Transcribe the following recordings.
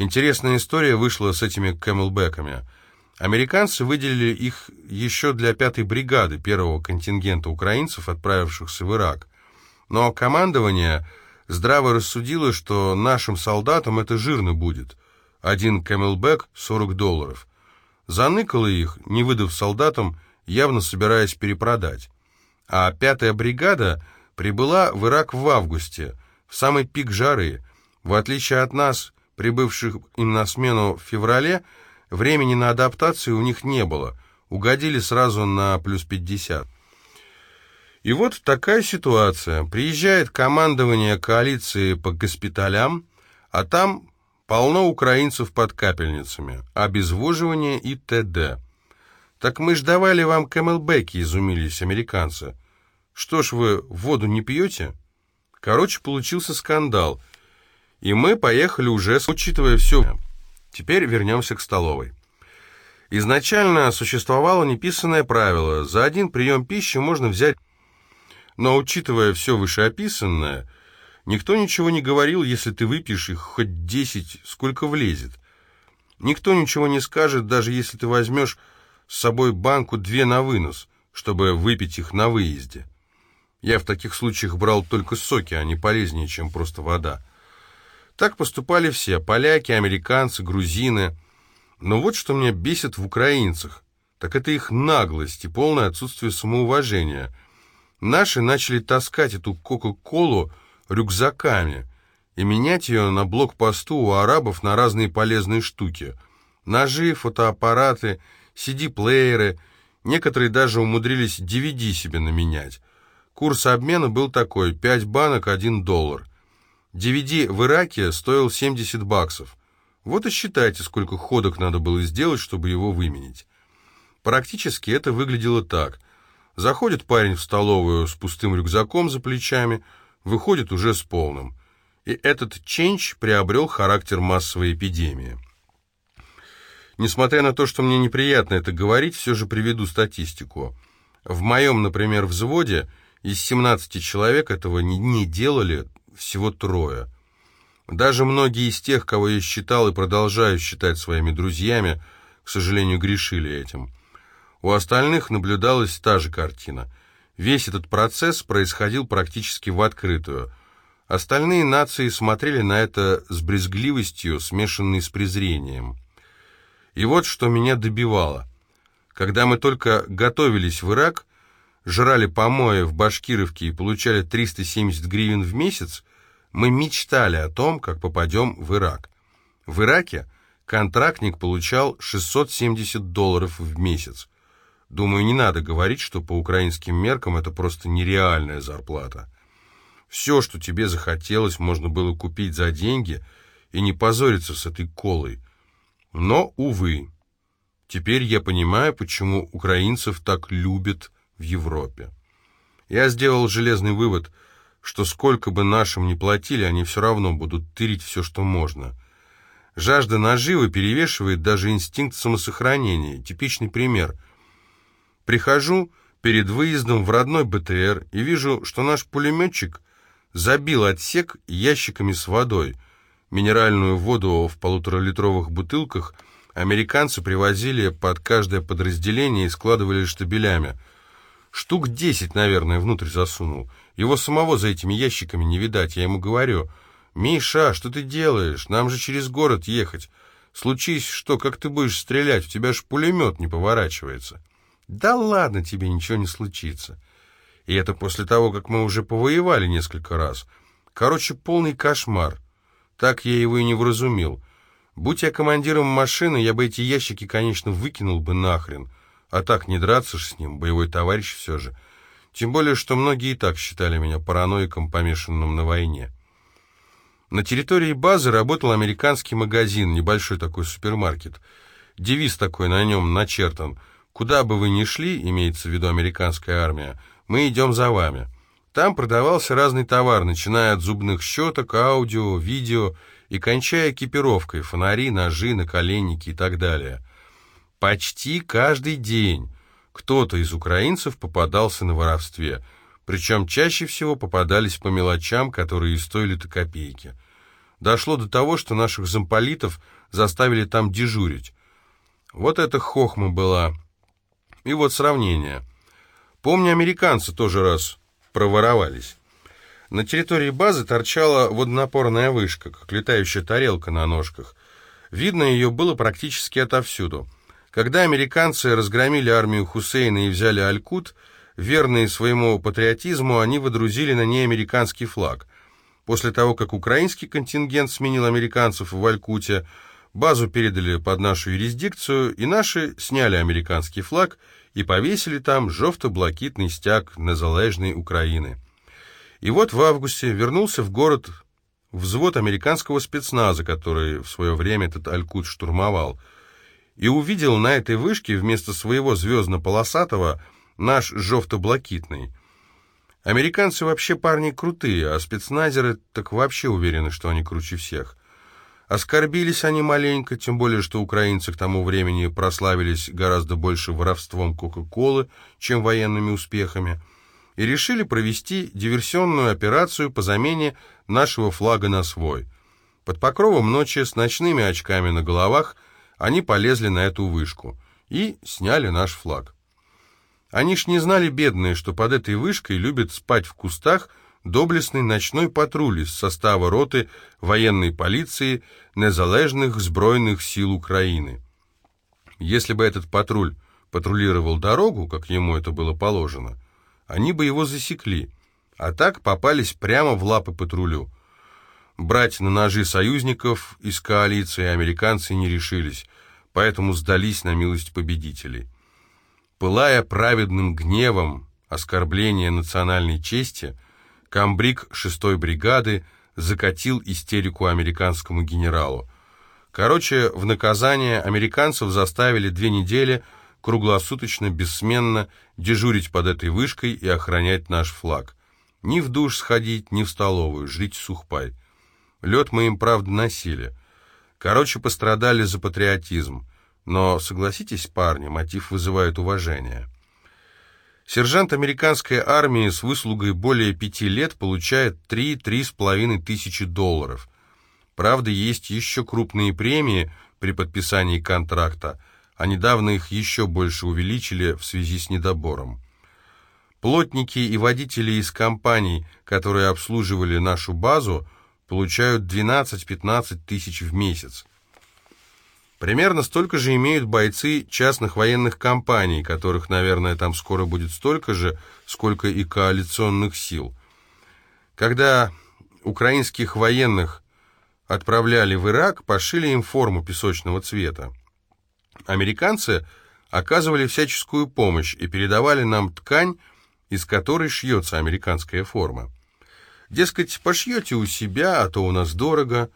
Интересная история вышла с этими камелбеками. Американцы выделили их еще для пятой бригады первого контингента украинцев, отправившихся в Ирак. Но командование здраво рассудило, что нашим солдатам это жирно будет. Один камелбек — 40 долларов. Заныкало их, не выдав солдатам, явно собираясь перепродать. А пятая бригада прибыла в Ирак в августе, в самый пик жары. В отличие от нас, прибывших им на смену в феврале, времени на адаптацию у них не было, угодили сразу на плюс 50. И вот такая ситуация. Приезжает командование коалиции по госпиталям, а там полно украинцев под капельницами, обезвоживание и т.д. «Так мы ж давали вам кэмелбеки», — изумились американцы. «Что ж вы воду не пьете?» Короче, получился скандал. И мы поехали уже, учитывая все. Теперь вернемся к столовой. Изначально существовало неписанное правило. За один прием пищи можно взять... Но, учитывая все вышеописанное, никто ничего не говорил, если ты выпьешь их хоть десять, сколько влезет. Никто ничего не скажет, даже если ты возьмешь с собой банку две на вынос, чтобы выпить их на выезде. Я в таких случаях брал только соки, они полезнее, чем просто вода. Так поступали все, поляки, американцы, грузины. Но вот что меня бесит в украинцах, так это их наглость и полное отсутствие самоуважения – Наши начали таскать эту Кока-Колу рюкзаками и менять ее на блокпосту у арабов на разные полезные штуки. Ножи, фотоаппараты, CD-плееры, некоторые даже умудрились DVD себе наменять. Курс обмена был такой, 5 банок, 1 доллар. DVD в Ираке стоил 70 баксов. Вот и считайте, сколько ходок надо было сделать, чтобы его выменить. Практически это выглядело так – Заходит парень в столовую с пустым рюкзаком за плечами, выходит уже с полным. И этот ченч приобрел характер массовой эпидемии. Несмотря на то, что мне неприятно это говорить, все же приведу статистику. В моем, например, взводе из 17 человек этого не, не делали всего трое. Даже многие из тех, кого я считал и продолжаю считать своими друзьями, к сожалению, грешили этим. У остальных наблюдалась та же картина. Весь этот процесс происходил практически в открытую. Остальные нации смотрели на это с брезгливостью, смешанной с презрением. И вот что меня добивало. Когда мы только готовились в Ирак, жрали помои в Башкировке и получали 370 гривен в месяц, мы мечтали о том, как попадем в Ирак. В Ираке контрактник получал 670 долларов в месяц. Думаю, не надо говорить, что по украинским меркам это просто нереальная зарплата. Все, что тебе захотелось, можно было купить за деньги и не позориться с этой колой. Но, увы, теперь я понимаю, почему украинцев так любят в Европе. Я сделал железный вывод, что сколько бы нашим ни платили, они все равно будут тырить все, что можно. Жажда наживы перевешивает даже инстинкт самосохранения. Типичный пример – Прихожу перед выездом в родной БТР и вижу, что наш пулеметчик забил отсек ящиками с водой. Минеральную воду в полуторалитровых бутылках американцы привозили под каждое подразделение и складывали штабелями. Штук десять, наверное, внутрь засунул. Его самого за этими ящиками не видать. Я ему говорю, «Миша, что ты делаешь? Нам же через город ехать. Случись что, как ты будешь стрелять? У тебя ж пулемет не поворачивается». Да ладно тебе, ничего не случится. И это после того, как мы уже повоевали несколько раз. Короче, полный кошмар. Так я его и не вразумил. Будь я командиром машины, я бы эти ящики, конечно, выкинул бы нахрен. А так не драться ж с ним, боевой товарищ все же. Тем более, что многие и так считали меня параноиком, помешанным на войне. На территории базы работал американский магазин, небольшой такой супермаркет. Девиз такой на нем начертан – Куда бы вы ни шли, имеется в виду американская армия, мы идем за вами. Там продавался разный товар, начиная от зубных щеток, аудио, видео и кончая экипировкой, фонари, ножи, наколенники и так далее. Почти каждый день кто-то из украинцев попадался на воровстве, причем чаще всего попадались по мелочам, которые стоили-то копейки. дошло до того, что наших замполитов заставили там дежурить. Вот это хохма была. И вот сравнение. Помню, американцы тоже раз проворовались. На территории базы торчала водонапорная вышка, как летающая тарелка на ножках. Видно ее было практически отовсюду. Когда американцы разгромили армию Хусейна и взяли Алькут, верные своему патриотизму, они водрузили на ней американский флаг. После того, как украинский контингент сменил американцев в Алькуте, базу передали под нашу юрисдикцию, и наши сняли американский флаг и повесили там жовто-блакитный стяг незалежной Украины. И вот в августе вернулся в город взвод американского спецназа, который в свое время этот Алькут штурмовал, и увидел на этой вышке вместо своего звездно-полосатого наш жовто-блакитный. Американцы вообще парни крутые, а спецназеры так вообще уверены, что они круче всех. Оскорбились они маленько, тем более, что украинцы к тому времени прославились гораздо больше воровством Кока-Колы, чем военными успехами – и решили провести диверсионную операцию по замене нашего флага на свой. Под покровом ночи с ночными очками на головах они полезли на эту вышку и сняли наш флаг. Они ж не знали, бедные, что под этой вышкой любит спать в кустах доблестный ночной патруль из состава роты военной полиции незалежных сбройных сил Украины. Если бы этот патруль патрулировал дорогу, как ему это было положено, они бы его засекли, а так попались прямо в лапы патрулю. Брать на ножи союзников из коалиции американцы не решились, поэтому сдались на милость победителей. Пылая праведным гневом оскорбления национальной чести, комбриг 6-й бригады закатил истерику американскому генералу. Короче, в наказание американцев заставили две недели – круглосуточно, бессменно дежурить под этой вышкой и охранять наш флаг. Ни в душ сходить, ни в столовую, жрить сухпай. Лед мы им, правда, носили. Короче, пострадали за патриотизм. Но, согласитесь, парни, мотив вызывает уважение. Сержант американской армии с выслугой более пяти лет получает 3-3,5 тысячи долларов. Правда, есть еще крупные премии при подписании контракта – а недавно их еще больше увеличили в связи с недобором. Плотники и водители из компаний, которые обслуживали нашу базу, получают 12-15 тысяч в месяц. Примерно столько же имеют бойцы частных военных компаний, которых, наверное, там скоро будет столько же, сколько и коалиционных сил. Когда украинских военных отправляли в Ирак, пошили им форму песочного цвета. Американцы оказывали всяческую помощь и передавали нам ткань, из которой шьется американская форма. Дескать, пошьете у себя, а то у нас дорого.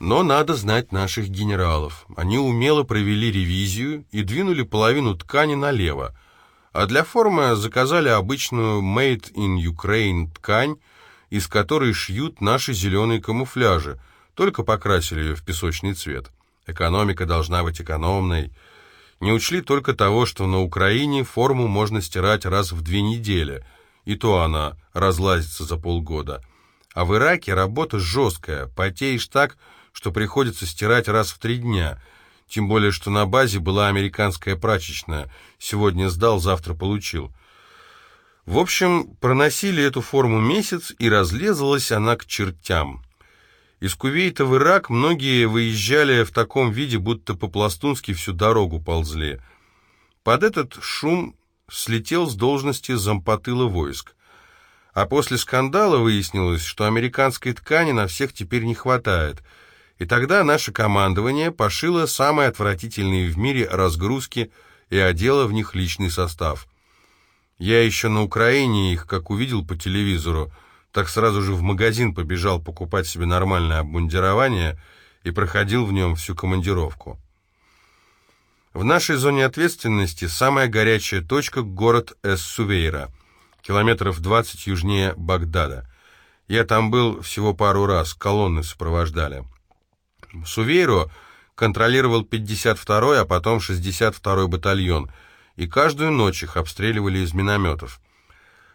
Но надо знать наших генералов. Они умело провели ревизию и двинули половину ткани налево, а для формы заказали обычную «Made in Ukraine» ткань, из которой шьют наши зеленые камуфляжи, только покрасили ее в песочный цвет. Экономика должна быть экономной. Не учли только того, что на Украине форму можно стирать раз в две недели, и то она разлазится за полгода. А в Ираке работа жесткая, потеешь так, что приходится стирать раз в три дня. Тем более, что на базе была американская прачечная. Сегодня сдал, завтра получил. В общем, проносили эту форму месяц, и разлезалась она к чертям. Из Кувейта в Ирак многие выезжали в таком виде, будто по-пластунски всю дорогу ползли. Под этот шум слетел с должности зампотыла войск. А после скандала выяснилось, что американской ткани на всех теперь не хватает. И тогда наше командование пошило самые отвратительные в мире разгрузки и одело в них личный состав. Я еще на Украине их, как увидел по телевизору, так сразу же в магазин побежал покупать себе нормальное обмундирование и проходил в нем всю командировку. В нашей зоне ответственности самая горячая точка – город Эс-Сувейра, километров 20 южнее Багдада. Я там был всего пару раз, колонны сопровождали. Сувейру контролировал 52-й, а потом 62-й батальон, и каждую ночь их обстреливали из минометов.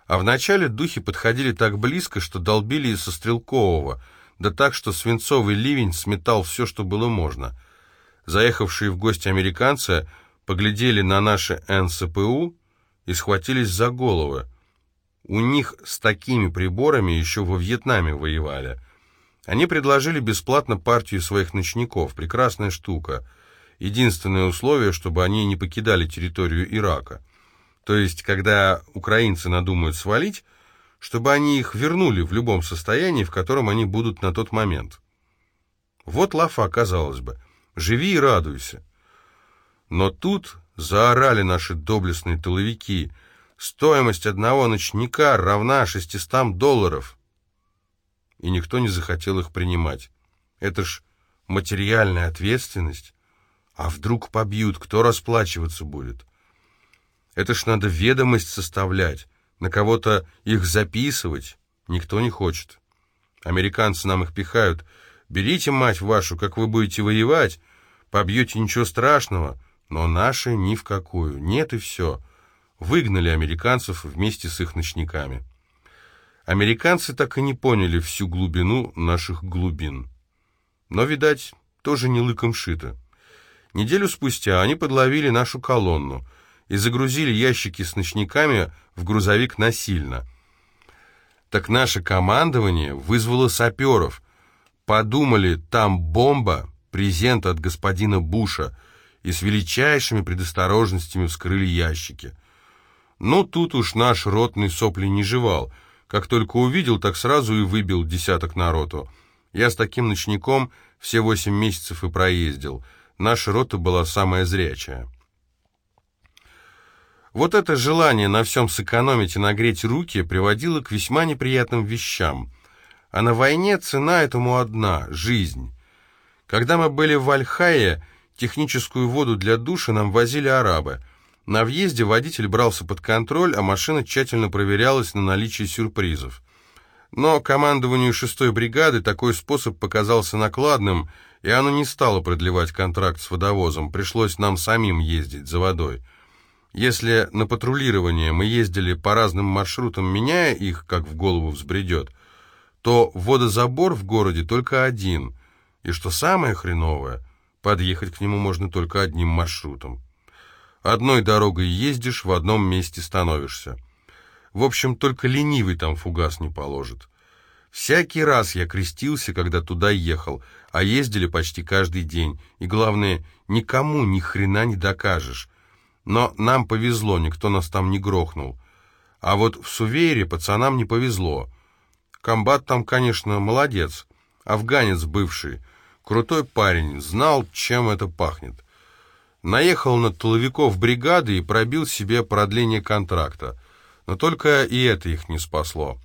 А вначале духи подходили так близко, что долбили из со стрелкового, да так, что свинцовый ливень сметал все, что было можно. Заехавшие в гости американцы поглядели на наши НСПУ и схватились за головы. У них с такими приборами еще во Вьетнаме воевали. Они предложили бесплатно партию своих ночников. Прекрасная штука. Единственное условие, чтобы они не покидали территорию Ирака. То есть, когда украинцы надумают свалить, чтобы они их вернули в любом состоянии, в котором они будут на тот момент. Вот лафа, казалось бы. Живи и радуйся. Но тут заорали наши доблестные тыловики. Стоимость одного ночника равна 600 долларов. И никто не захотел их принимать. Это ж материальная ответственность. А вдруг побьют, кто расплачиваться будет? Это ж надо ведомость составлять, на кого-то их записывать. Никто не хочет. Американцы нам их пихают. Берите, мать вашу, как вы будете воевать. Побьете, ничего страшного. Но наши ни в какую. Нет и все. Выгнали американцев вместе с их ночниками. Американцы так и не поняли всю глубину наших глубин. Но, видать, тоже не лыком шито. Неделю спустя они подловили нашу колонну и загрузили ящики с ночниками в грузовик насильно. Так наше командование вызвало саперов. Подумали, там бомба, презент от господина Буша, и с величайшими предосторожностями вскрыли ящики. Ну, тут уж наш ротный сопли не жевал. Как только увидел, так сразу и выбил десяток народу. Я с таким ночником все восемь месяцев и проездил. Наша рота была самая зрячая. Вот это желание на всем сэкономить и нагреть руки приводило к весьма неприятным вещам. А на войне цена этому одна — жизнь. Когда мы были в Альхае, техническую воду для душа нам возили арабы. На въезде водитель брался под контроль, а машина тщательно проверялась на наличие сюрпризов. Но командованию шестой бригады такой способ показался накладным, и оно не стало продлевать контракт с водовозом, пришлось нам самим ездить за водой. Если на патрулирование мы ездили по разным маршрутам, меняя их, как в голову взбредет, то водозабор в городе только один, и что самое хреновое, подъехать к нему можно только одним маршрутом. Одной дорогой ездишь, в одном месте становишься. В общем, только ленивый там фугас не положит. Всякий раз я крестился, когда туда ехал, а ездили почти каждый день, и главное, никому ни хрена не докажешь. Но нам повезло, никто нас там не грохнул. А вот в Сувере пацанам не повезло. Комбат там, конечно, молодец. Афганец бывший. Крутой парень, знал, чем это пахнет. Наехал на тыловиков бригады и пробил себе продление контракта. Но только и это их не спасло.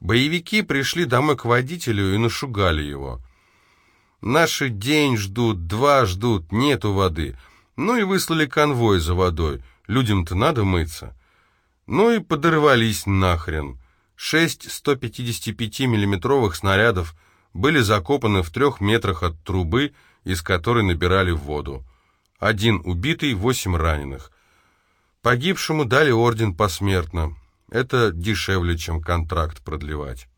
Боевики пришли домой к водителю и нашугали его. Наши день ждут, два ждут, нету воды. Ну и выслали конвой за водой. Людям-то надо мыться. Ну и подорвались нахрен. Шесть 155-миллиметровых снарядов были закопаны в трех метрах от трубы, из которой набирали воду. Один убитый, восемь раненых. Погибшему дали орден посмертно. Это дешевле, чем контракт продлевать.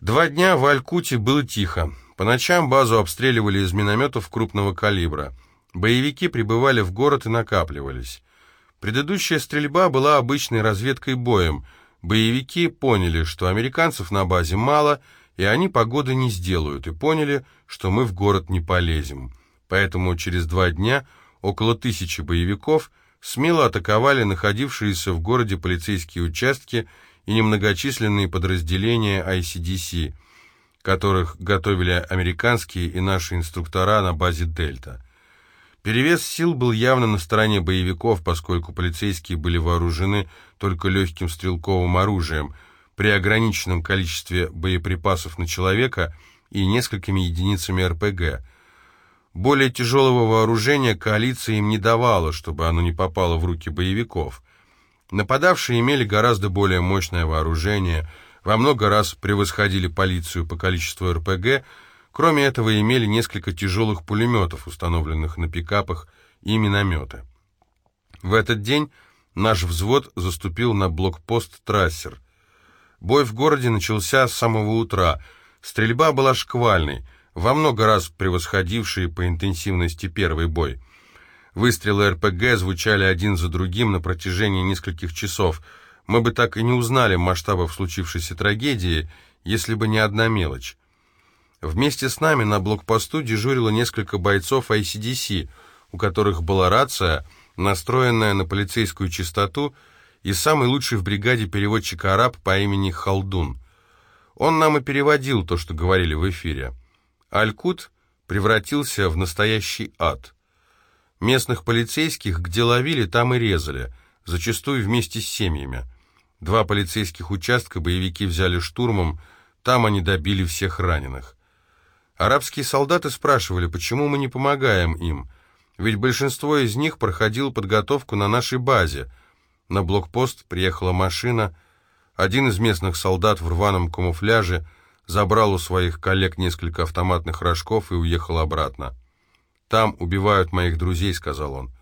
Два дня в Алькуте было тихо. По ночам базу обстреливали из минометов крупного калибра. Боевики прибывали в город и накапливались. Предыдущая стрельба была обычной разведкой боем. Боевики поняли, что американцев на базе мало, и они погоды не сделают, и поняли, что мы в город не полезем. Поэтому через два дня около тысячи боевиков смело атаковали находившиеся в городе полицейские участки и немногочисленные подразделения ICDC, которых готовили американские и наши инструктора на базе «Дельта». Перевес сил был явно на стороне боевиков, поскольку полицейские были вооружены только легким стрелковым оружием, при ограниченном количестве боеприпасов на человека и несколькими единицами РПГ. Более тяжелого вооружения коалиция им не давала, чтобы оно не попало в руки боевиков. Нападавшие имели гораздо более мощное вооружение, во много раз превосходили полицию по количеству РПГ, Кроме этого, имели несколько тяжелых пулеметов, установленных на пикапах, и минометы. В этот день наш взвод заступил на блокпост «Трассер». Бой в городе начался с самого утра. Стрельба была шквальной, во много раз превосходившей по интенсивности первый бой. Выстрелы РПГ звучали один за другим на протяжении нескольких часов. Мы бы так и не узнали масштабов случившейся трагедии, если бы не одна мелочь. Вместе с нами на блокпосту дежурило несколько бойцов ICDC, у которых была рация, настроенная на полицейскую частоту, и самый лучший в бригаде переводчик-араб по имени Халдун. Он нам и переводил то, что говорили в эфире. Алькут превратился в настоящий ад. Местных полицейских где ловили, там и резали, зачастую вместе с семьями. Два полицейских участка боевики взяли штурмом, там они добили всех раненых. Арабские солдаты спрашивали, почему мы не помогаем им, ведь большинство из них проходило подготовку на нашей базе. На блокпост приехала машина, один из местных солдат в рваном камуфляже забрал у своих коллег несколько автоматных рожков и уехал обратно. «Там убивают моих друзей», — сказал он.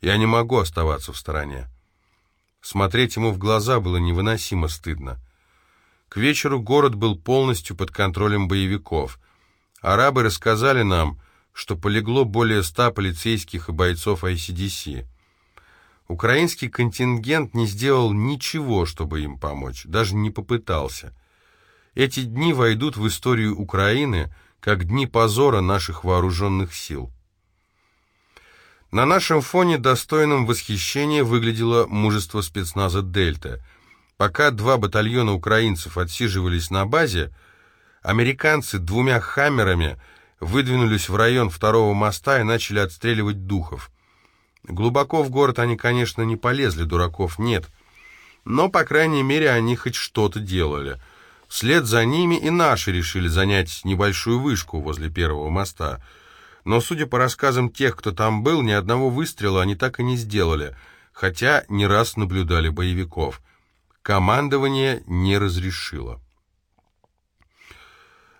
«Я не могу оставаться в стороне». Смотреть ему в глаза было невыносимо стыдно. К вечеру город был полностью под контролем боевиков. Арабы рассказали нам, что полегло более ста полицейских и бойцов ICDC. Украинский контингент не сделал ничего, чтобы им помочь, даже не попытался. Эти дни войдут в историю Украины как дни позора наших вооруженных сил. На нашем фоне достойным восхищения выглядело мужество спецназа «Дельта». Пока два батальона украинцев отсиживались на базе, Американцы двумя «Хаммерами» выдвинулись в район второго моста и начали отстреливать духов. Глубоко в город они, конечно, не полезли, дураков нет. Но, по крайней мере, они хоть что-то делали. Вслед за ними и наши решили занять небольшую вышку возле первого моста. Но, судя по рассказам тех, кто там был, ни одного выстрела они так и не сделали, хотя не раз наблюдали боевиков. Командование не разрешило.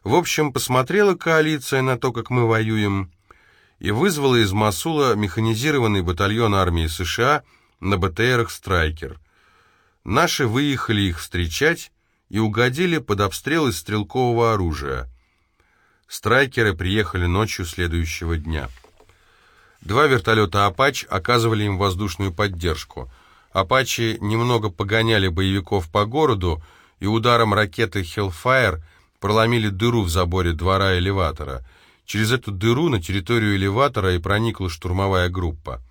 В общем, посмотрела коалиция на то, как мы воюем, и вызвала из Масула механизированный батальон армии США на БТРах «Страйкер». Наши выехали их встречать и угодили под обстрел из стрелкового оружия. Страйкеры приехали ночью следующего дня. Два вертолета «Апач» оказывали им воздушную поддержку. «Апачи» немного погоняли боевиков по городу, и ударом ракеты «Хеллфайр» проломили дыру в заборе двора элеватора. Через эту дыру на территорию элеватора и проникла штурмовая группа.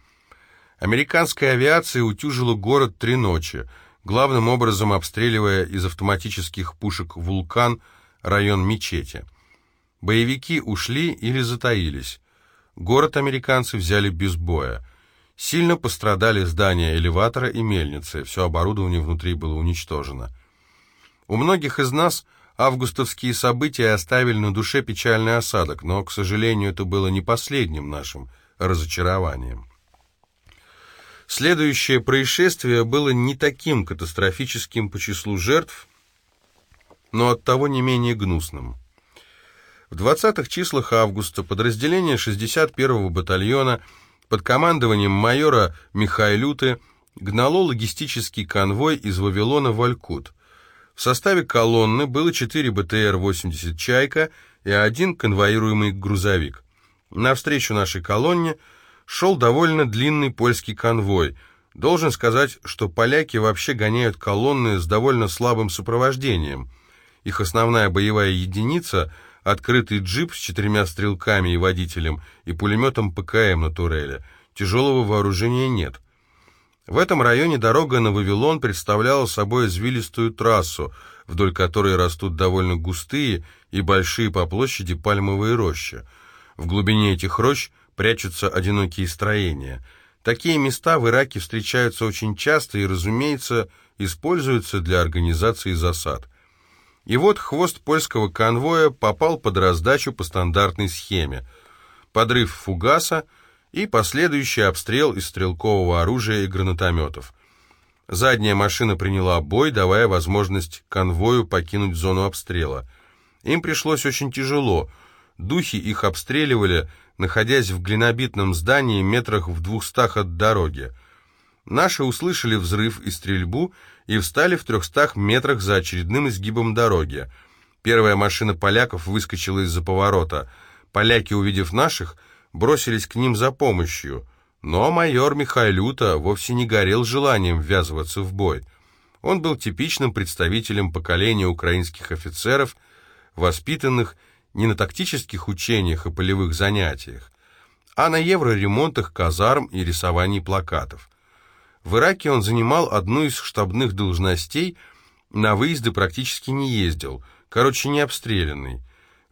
Американская авиация утюжила город три ночи, главным образом обстреливая из автоматических пушек «Вулкан» район мечети. Боевики ушли или затаились. Город американцы взяли без боя. Сильно пострадали здания элеватора и мельницы, все оборудование внутри было уничтожено. У многих из нас Августовские события оставили на душе печальный осадок, но, к сожалению, это было не последним нашим разочарованием. Следующее происшествие было не таким катастрофическим по числу жертв, но оттого не менее гнусным. В 20-х числах августа подразделение 61-го батальона под командованием майора Михайлюты гнало логистический конвой из Вавилона в Алькут – в составе колонны было 4 БТР-80 «Чайка» и один конвоируемый грузовик. Навстречу нашей колонне шел довольно длинный польский конвой. Должен сказать, что поляки вообще гоняют колонны с довольно слабым сопровождением. Их основная боевая единица — открытый джип с четырьмя стрелками и водителем и пулеметом ПКМ на туреле. Тяжелого вооружения нет. В этом районе дорога на Вавилон представляла собой извилистую трассу, вдоль которой растут довольно густые и большие по площади пальмовые рощи. В глубине этих рощ прячутся одинокие строения. Такие места в Ираке встречаются очень часто и, разумеется, используются для организации засад. И вот хвост польского конвоя попал под раздачу по стандартной схеме. Подрыв фугаса – и последующий обстрел из стрелкового оружия и гранатометов. Задняя машина приняла бой, давая возможность конвою покинуть зону обстрела. Им пришлось очень тяжело. Духи их обстреливали, находясь в глинобитном здании метрах в двухстах от дороги. Наши услышали взрыв и стрельбу и встали в трехстах метрах за очередным изгибом дороги. Первая машина поляков выскочила из-за поворота. Поляки, увидев наших, бросились к ним за помощью. Но майор Михайлюта вовсе не горел желанием ввязываться в бой. Он был типичным представителем поколения украинских офицеров, воспитанных не на тактических учениях и полевых занятиях, а на евроремонтах казарм и рисовании плакатов. В Ираке он занимал одну из штабных должностей, на выезды практически не ездил, короче, не обстрелянный.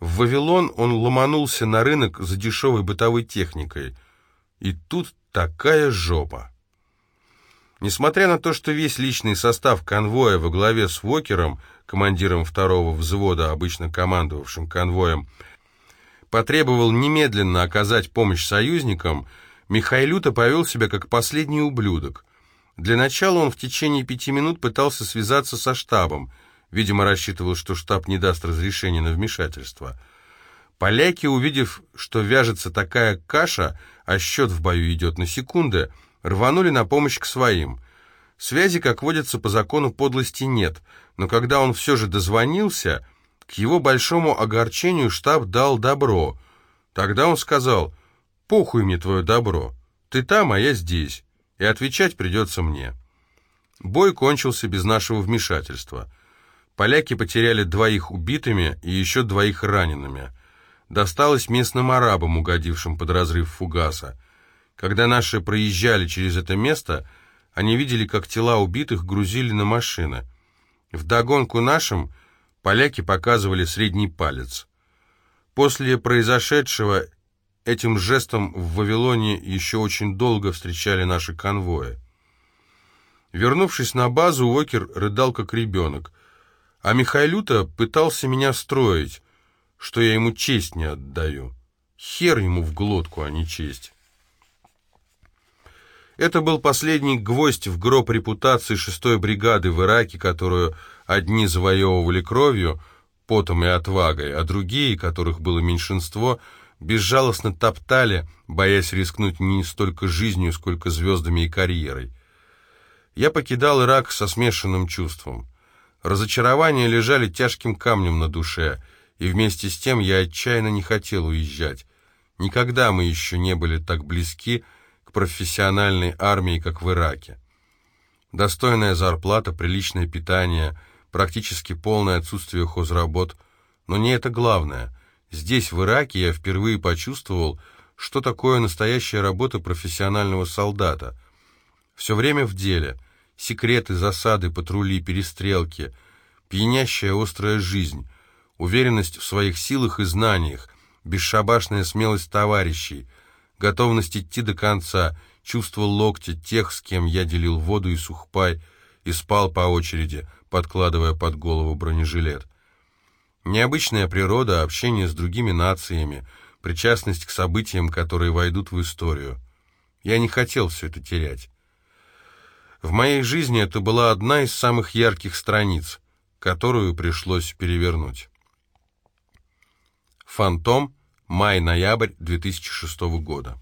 В Вавилон он ломанулся на рынок за дешевой бытовой техникой. И тут такая жопа. Несмотря на то, что весь личный состав конвоя во главе с Вокером, командиром второго взвода, обычно командовавшим конвоем, потребовал немедленно оказать помощь союзникам, Михайлюта повел себя как последний ублюдок. Для начала он в течение пяти минут пытался связаться со штабом, видимо, рассчитывал, что штаб не даст разрешения на вмешательство. Поляки, увидев, что вяжется такая каша, а счет в бою идет на секунды, рванули на помощь к своим. Связи, как водится, по закону подлости нет, но когда он все же дозвонился, к его большому огорчению штаб дал добро. Тогда он сказал, «Похуй мне твое добро, ты там, а я здесь, и отвечать придется мне». Бой кончился без нашего вмешательства. Поляки потеряли двоих убитыми и еще двоих ранеными. Досталось местным арабам, угодившим под разрыв фугаса. Когда наши проезжали через это место, они видели, как тела убитых грузили на машины. Вдогонку нашим поляки показывали средний палец. После произошедшего этим жестом в Вавилоне еще очень долго встречали наши конвои. Вернувшись на базу, Уокер рыдал как ребенок, а Михайлюта пытался меня строить, что я ему честь не отдаю. Хер ему в глотку, а не честь. Это был последний гвоздь в гроб репутации шестой бригады в Ираке, которую одни завоевывали кровью, потом и отвагой, а другие, которых было меньшинство, безжалостно топтали, боясь рискнуть не столько жизнью, сколько звездами и карьерой. Я покидал Ирак со смешанным чувством. Разочарования лежали тяжким камнем на душе, и вместе с тем я отчаянно не хотел уезжать. Никогда мы еще не были так близки, профессиональной армии, как в Ираке. Достойная зарплата, приличное питание, практически полное отсутствие хозработ. Но не это главное. Здесь, в Ираке, я впервые почувствовал, что такое настоящая работа профессионального солдата. Все время в деле. Секреты, засады, патрули, перестрелки. Пьянящая острая жизнь. Уверенность в своих силах и знаниях. Бесшабашная смелость товарищей – готовность идти до конца, чувство локтя тех, с кем я делил воду и сухпай, и спал по очереди, подкладывая под голову бронежилет. Необычная природа, общение с другими нациями, причастность к событиям, которые войдут в историю. Я не хотел все это терять. В моей жизни это была одна из самых ярких страниц, которую пришлось перевернуть. Фантом Май-ноябрь 2006 года.